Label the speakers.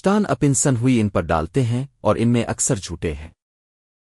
Speaker 1: شتان اپنسن ہوئی ان پر ڈالتے ہیں اور ان میں اکثر جھوٹے ہیں۔